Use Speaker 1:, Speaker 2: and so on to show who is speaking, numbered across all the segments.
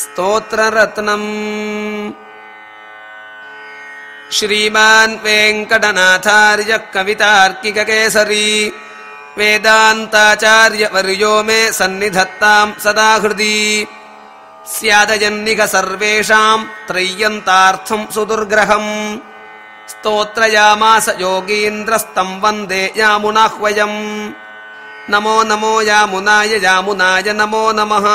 Speaker 1: स्तोत्ररत्नम्। श्रीमान् वेङ्कटनाथार्य कवितार्किककेसरी वेदान्ताचार्यवर्यो मे सन्निधत्ताम् सदा हृदि स्यादजन्निक सर्वेषाम् त्रय्यन्तार्थम् सुदुर्ग्रहम्। स्तोत्रयामास योगीन्द्रस्तम् वन्दे यामुनाह्वयम् नमो नमो यामुनाय यामुनाय नमो नमः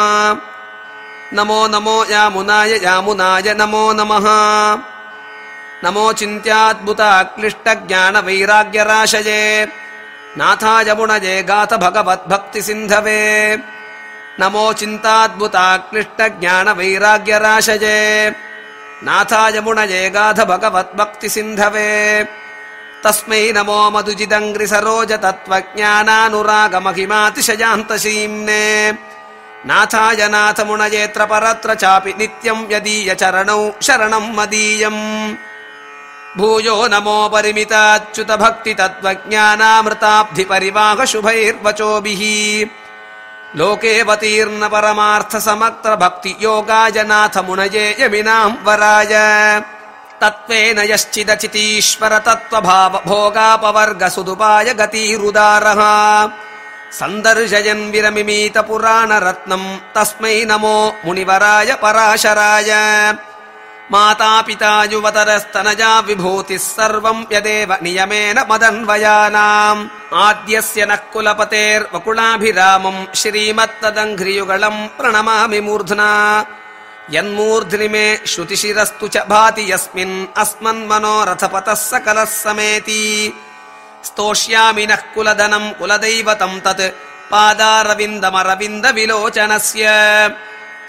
Speaker 1: नमो नमो यामुनाय यामुनाय नमो नमः। नमो चिन्त्याद्भुताक्लिष्टज्ञानवैराग्यराशये। नाथाय मुणये गाथ भगवद्भक्तिसिन्धवे। नमो चिन्ताद्भुताक्लिष्टज्ञानवैराग्यराशये। नाथाय मुणये गाथ भगवद्भक्तिसिन्धवे। तस्मै नमो मधुजिदङ्घ्रिसरोज तत्त्वज्ञानानुरागमहिमातिशयान्तशीम्ने नाथाय नाथमुणयेऽत्र परत्र चापि नित्यम् यदीय चरणौ शरणम् मदीयम्। भूयो नमो परिमिताच्युत भक्ति तत्त्वज्ञानामृताब्धि परिवाह शुभैर्वचोभिः लोकेऽवतीर्न परमार्थ समक्त्र भक्ति योगाय नाथ मुनये यमिनाम् वराय। तत्त्वेन यश्चिदचितीश्वर तत्त्वभाव भोगापवर्ग सुदुपाय गतिरुदारः सन्दर्शयन् विरमिमीत पुराण तस्मै नमो मुनिवराय पराशराय। मातापिता युवतरस्तनजा विभूतिः सर्वम् यदेव नियमेन मदन्वयानाम्। आद्यस्य नः कुलपतेर्वकुलाभिरामम् श्रीमत्तदङ्घ्रियुगलम् प्रणमामि मूर्ध्ना। यन्मूर्ध्नि मे श्रुतिशिरस्तु च भाति यस्मिन्। अस्मन्मनोरथपतः सकलः समेति स्तोष्यामि नः कुलधनम् कुलदैवतम् तत्। पादारविन्दमरविन्द विलोचनस्य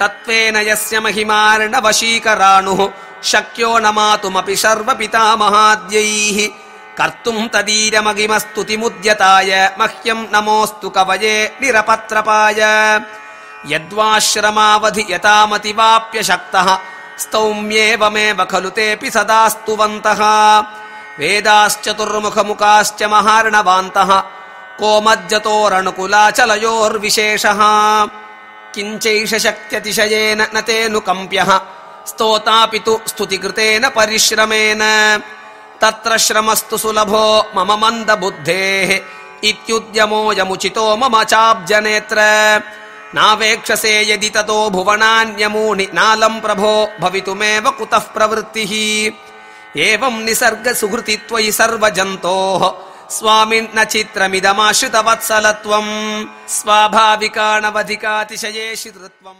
Speaker 1: तत्त्वेन यस्य महिमार्णवशीकराणुः शक्यो न मातुमपि सर्वपितामहाद्यैः। कर्तुम् तदीयमगिमस्तुतिमुद्यताय मह्यम् नमोऽस्तु कवये निरपत्रपाय। यद्वाश्रमावधि यतामतिवाप्यशक्तः स्तौम्येवमेव खलु तेऽपि सदा स्तुवन्तः वेदाश्चतुर्मुखमुखाश्च महार्णवान्तः कोमज्जतोरणकुलाचलयोर्विशेषः किञ्चैष शक्त्यतिशयेन न तेऽनुकम्प्यः स्तोतापि तु स्तुतिकृतेन परिश्रमेन तत्र श्रमस्तु सुलभो मम मन्दबुद्धेः इत्युद्यमोऽयमुचितो मम चाब्जनेत्र। नावेक्षसे यदि ततो भुवनान्यमूनि नालम् प्रभो भवितुमेव कुतः प्रवृत्तिः एवम् निसर्ग सुहृति त्वयि सर्वजन्तोः स्वामिन्न चित्रमिदमाश्रितवत्सलत्वम्। स्वाभाविकाणवधिकातिशयेषि धृत्वम्